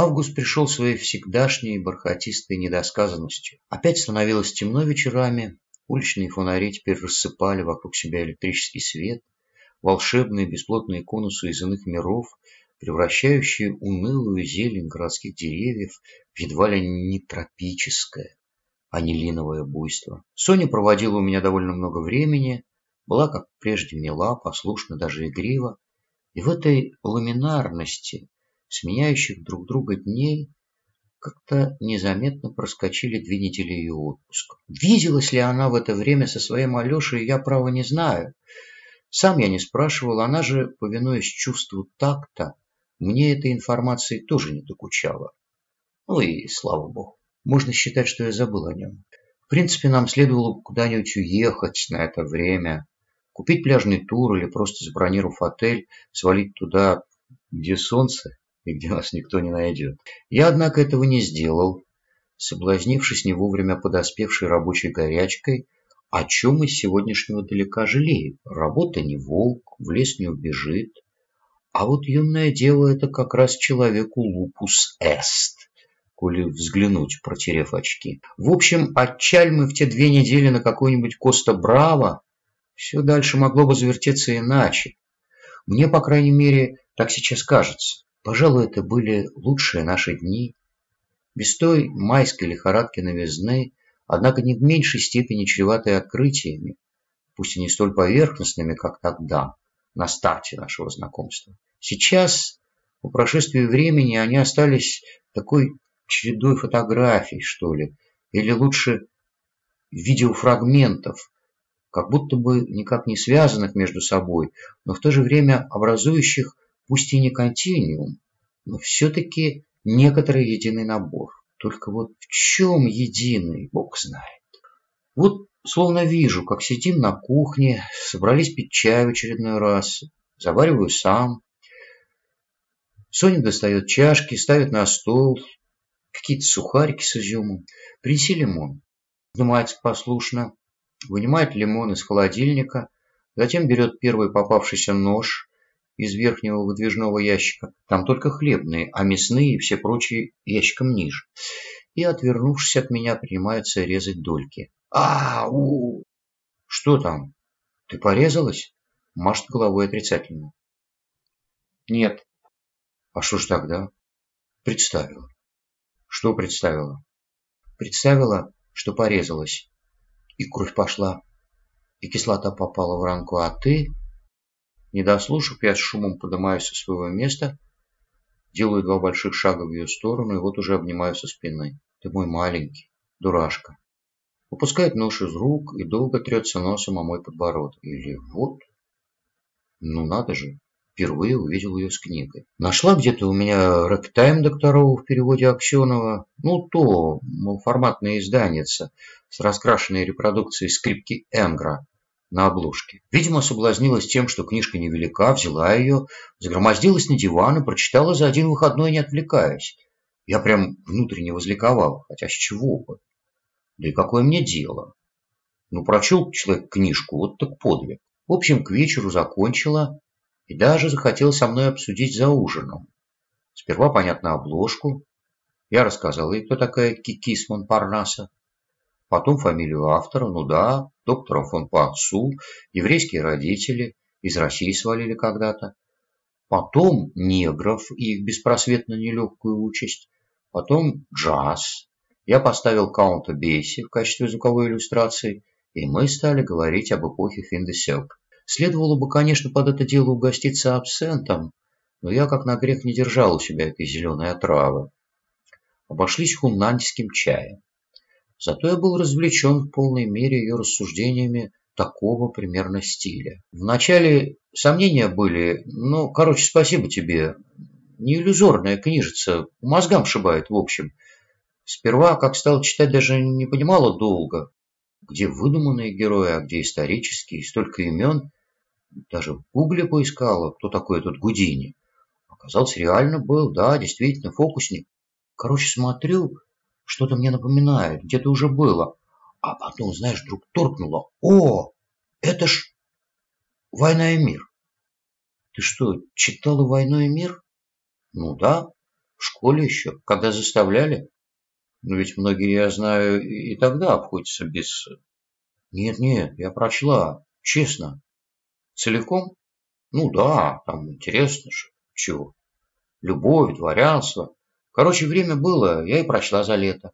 Август пришел своей всегдашней бархатистой недосказанностью. Опять становилось темно вечерами, уличные фонари теперь рассыпали вокруг себя электрический свет, волшебные бесплотные конусы из иных миров, превращающие унылую зелень городских деревьев в едва ли не тропическое, а не линовое буйство. Соня проводила у меня довольно много времени, была, как прежде, мила, послушна, даже игрива, и в этой ламинарности сменяющих друг друга дней, как-то незаметно проскочили две недели ее отпуска. Виделась ли она в это время со своим Алешей, я, право, не знаю. Сам я не спрашивал, она же, повинуясь чувству такта, мне этой информации тоже не докучала. Ну и слава богу. Можно считать, что я забыл о нем. В принципе, нам следовало куда-нибудь уехать на это время, купить пляжный тур или просто забронировав отель, свалить туда, где солнце и где нас никто не найдет. Я, однако, этого не сделал, соблазнившись не вовремя подоспевшей рабочей горячкой, о чем из сегодняшнего далека жалею. Работа не волк, в лес не убежит. А вот юное дело – это как раз человеку лупус эст, коли взглянуть, протерев очки. В общем, отчаль мы в те две недели на какой-нибудь Коста-Браво, все дальше могло бы завертеться иначе. Мне, по крайней мере, так сейчас кажется. Пожалуй, это были лучшие наши дни. Без той майской лихорадки новизны, однако не в меньшей степени чреватой открытиями, пусть и не столь поверхностными, как тогда, на старте нашего знакомства. Сейчас, по прошествии времени, они остались такой чередой фотографий, что ли, или лучше видеофрагментов, как будто бы никак не связанных между собой, но в то же время образующих пусть и не континуум, но все-таки некоторый единый набор. Только вот в чем единый, бог знает. Вот словно вижу, как сидим на кухне, собрались пить чай в очередной раз, завариваю сам. Соня достает чашки, ставит на стол, какие-то сухарики с изюмом. Принеси лимон. Внимается послушно, вынимает лимон из холодильника, затем берет первый попавшийся нож, из верхнего выдвижного ящика. Там только хлебные, а мясные и все прочие ящиком ниже. И, отвернувшись от меня, принимается резать дольки. а у Что там? Ты порезалась? Машет головой отрицательно. Нет. А что ж тогда? Представила. Что представила? Представила, что порезалась. И кровь пошла. И кислота попала в ранку, а ты... Не дослушав, я с шумом поднимаюсь со своего места, делаю два больших шага в ее сторону и вот уже обнимаю со спины. Ты мой маленький, дурашка. Выпускает нож из рук и долго трется носом о мой подбородок. Или вот, ну надо же, впервые увидел ее с книгой. Нашла где-то у меня рэктайм докторову в переводе Аксенова. Ну, то, мол, форматное изданица с раскрашенной репродукцией скрипки Энгра на обложке. Видимо, соблазнилась тем, что книжка невелика, взяла ее, загромоздилась на диван и прочитала за один выходной, не отвлекаясь. Я прям внутренне возликовал, хотя с чего бы? Да и какое мне дело? Ну, прочел человек книжку, вот так подвиг. В общем, к вечеру закончила и даже захотел со мной обсудить за ужином. Сперва, понятно, обложку. Я рассказал ей, кто такая Кикисман Парнаса. Потом фамилию автора, ну да, доктором фон по еврейские родители, из России свалили когда-то. Потом негров и их беспросветно нелегкую участь. Потом джаз. Я поставил каунта Бейси в качестве звуковой иллюстрации, и мы стали говорить об эпохе Финдесек. Следовало бы, конечно, под это дело угоститься абсентом, но я, как на грех, не держал у себя этой зеленой отравы. Обошлись хуннаньским чаем. Зато я был развлечен в полной мере ее рассуждениями такого примерно стиля. Вначале сомнения были, ну, короче, спасибо тебе. Не иллюзорная книжица, мозгам шибает, в общем. Сперва, как стал читать, даже не понимала долго, где выдуманные герои, а где исторические, столько имен. Даже в гугле поискала, кто такой этот Гудини. Оказался, реально был, да, действительно, фокусник. Короче, смотрю, что-то мне напоминает, где-то уже было. А потом, знаешь, вдруг торкнуло. О, это ж «Война и мир». Ты что, читала «Войну и мир»? Ну да. В школе еще, когда заставляли. Но ведь многие, я знаю, и тогда обходятся без... Нет-нет, я прочла, честно. Целиком? Ну да, там интересно же. Чего? Любовь, дворянство. Короче, время было, я и прочла за лето.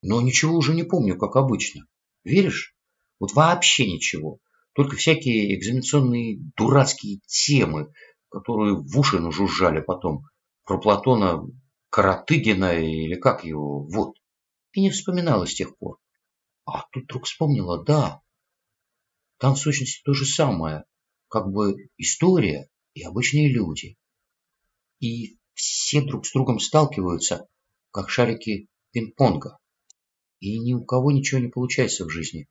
Но ничего уже не помню, как обычно. Веришь? Вот вообще ничего. Только всякие экзаменационные дурацкие темы, которые в уши нажужжали потом. Про Платона Каратыгина или как его, вот. И не вспоминала с тех пор. А тут вдруг вспомнила, да. Там в сущности то же самое. Как бы история и обычные люди. И все друг с другом сталкиваются, как шарики пинг-понга. И ни у кого ничего не получается в жизни.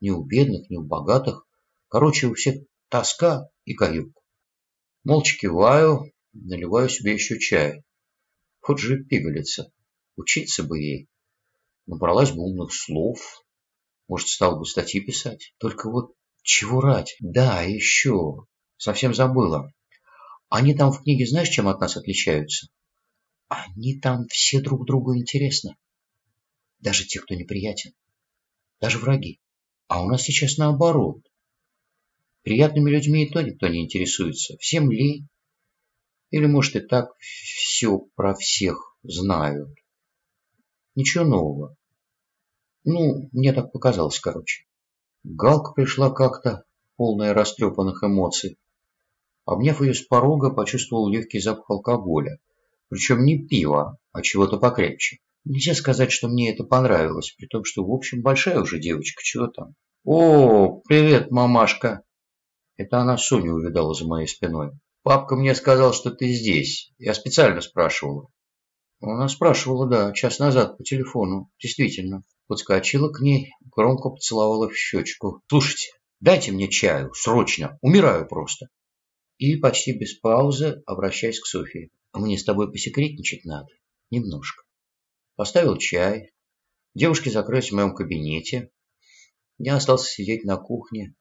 Ни у бедных, ни у богатых. Короче, у всех тоска и каюк. Молча киваю, наливаю себе еще чай. Вот же пигалица. Учиться бы ей. Набралась бы умных слов. Может, стал бы статьи писать. Только вот чего рать? Да, еще. Совсем забыла. Они там в книге знаешь, чем от нас отличаются? Они там все друг другу интересны. Даже те, кто неприятен. Даже враги. А у нас сейчас наоборот. Приятными людьми и то никто не интересуется. Всем лень. Или, может, и так все про всех знают. Ничего нового. Ну, мне так показалось, короче. Галка пришла как-то, полная растрепанных эмоций. Обняв ее с порога, почувствовал легкий запах алкоголя. Причем не пива, а чего-то покрепче. Нельзя сказать, что мне это понравилось, при том, что, в общем, большая уже девочка, чего там. «О, привет, мамашка!» Это она Соню увидала за моей спиной. «Папка мне сказал, что ты здесь. Я специально спрашивала». Она спрашивала, да, час назад по телефону. Действительно. Подскочила к ней, громко поцеловала в щечку. «Слушайте, дайте мне чаю, срочно, умираю просто». И почти без паузы обращаясь к Софии. «Мне с тобой посекретничать надо. Немножко». Поставил чай. Девушки закрылись в моем кабинете. Я остался сидеть на кухне.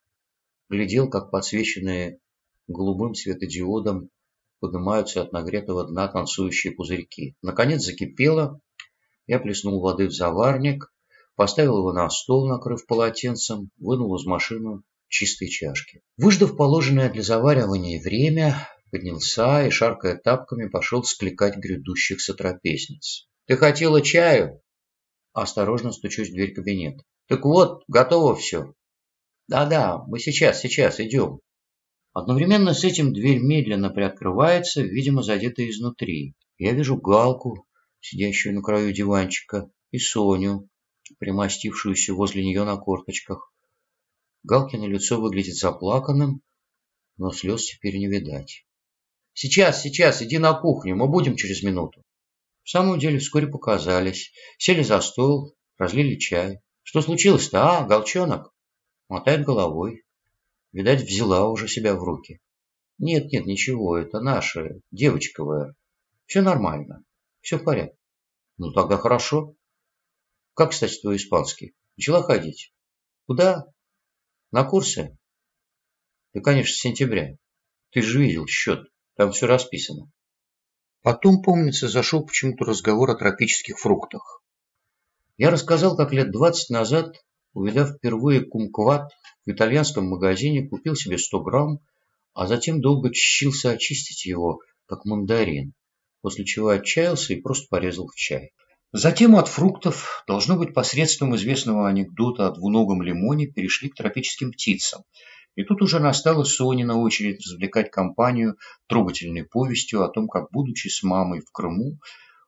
Глядел, как подсвеченные голубым светодиодом поднимаются от нагретого дна танцующие пузырьки. Наконец закипело. Я плеснул воды в заварник, поставил его на стол, накрыв полотенцем, вынул из машины чистые чашки. Выждав положенное для заваривания время, поднялся и, шаркая тапками, пошел скликать грядущих сотрапезниц. «Ты хотела чаю?» Осторожно стучусь в дверь кабинета. «Так вот, готово все». «Да-да, мы сейчас, сейчас, идем». Одновременно с этим дверь медленно приоткрывается, видимо, задета изнутри. Я вижу Галку, сидящую на краю диванчика, и Соню, примостившуюся возле нее на корточках. Галкино лицо выглядит заплаканным, но слез теперь не видать. «Сейчас, сейчас, иди на кухню, мы будем через минуту». В самом деле вскоре показались, сели за стол, разлили чай. «Что случилось-то, а, Галчонок?» Мотает головой. Видать, взяла уже себя в руки. «Нет, нет, ничего, это наша, девочковая. Все нормально, все в порядке». «Ну, тогда хорошо. Как, кстати, твой испанский? Начала ходить?» «Куда?» На курсы? Да, конечно, с сентября. Ты же видел счет, там все расписано. Потом, помнится, зашел почему-то разговор о тропических фруктах. Я рассказал, как лет двадцать назад, увидав впервые кумкват в итальянском магазине, купил себе сто грамм, а затем долго чищился очистить его, как мандарин, после чего отчаялся и просто порезал в чай. Затем от фруктов, должно быть посредством известного анекдота о двуногом лимоне, перешли к тропическим птицам. И тут уже настала Сонина очередь развлекать компанию трогательной повестью о том, как, будучи с мамой в Крыму,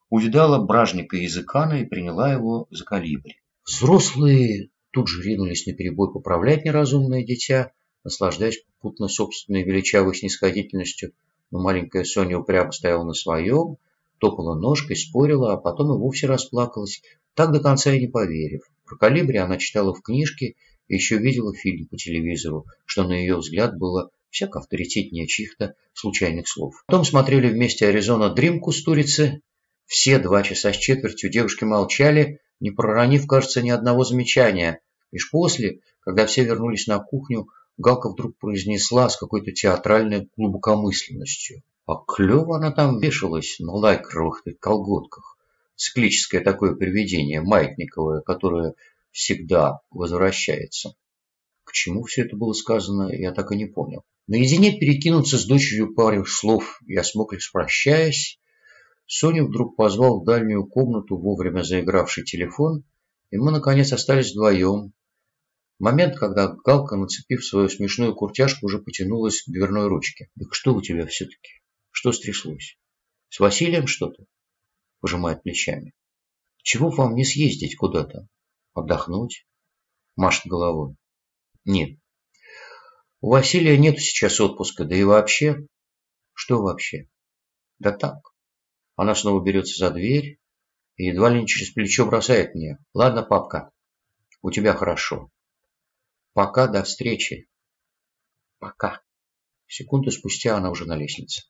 увидала бражника языкана и приняла его за калибри. Взрослые тут же ринулись на перебой поправлять неразумное дитя, наслаждаясь попутно собственной величавой снисходительностью, но маленькая Соня упрямо стояла на своем – топала ножкой, спорила, а потом и вовсе расплакалась, так до конца и не поверив. Про калибри она читала в книжке и еще видела фильм по телевизору, что на ее взгляд было всяко авторитетнее чьих-то случайных слов. Потом смотрели вместе «Аризона Дрим» Кустурицы. Все два часа с четвертью девушки молчали, не проронив, кажется, ни одного замечания. Лишь после, когда все вернулись на кухню, Галка вдруг произнесла с какой-то театральной глубокомысленностью. А клево она там вешалась на лайкровых колготках. Циклическое такое привидение, маятниковое, которое всегда возвращается. К чему все это было сказано, я так и не понял. Наедине перекинуться с дочерью пару слов я смог лишь прощаясь. Соню вдруг позвал в дальнюю комнату вовремя заигравший телефон, и мы, наконец, остались вдвоем. Момент, когда Галка, нацепив свою смешную куртяжку, уже потянулась к дверной ручке. «Так что у тебя все-таки?» Что стряслось? С Василием что-то? Пожимает плечами. Чего вам не съездить куда-то? Отдохнуть? Машет головой. Нет. У Василия нет сейчас отпуска, да и вообще... Что вообще? Да так. Она снова берется за дверь и едва ли не через плечо бросает мне. Ладно, папка, у тебя хорошо. Пока, до встречи. Пока. Секунду спустя она уже на лестнице.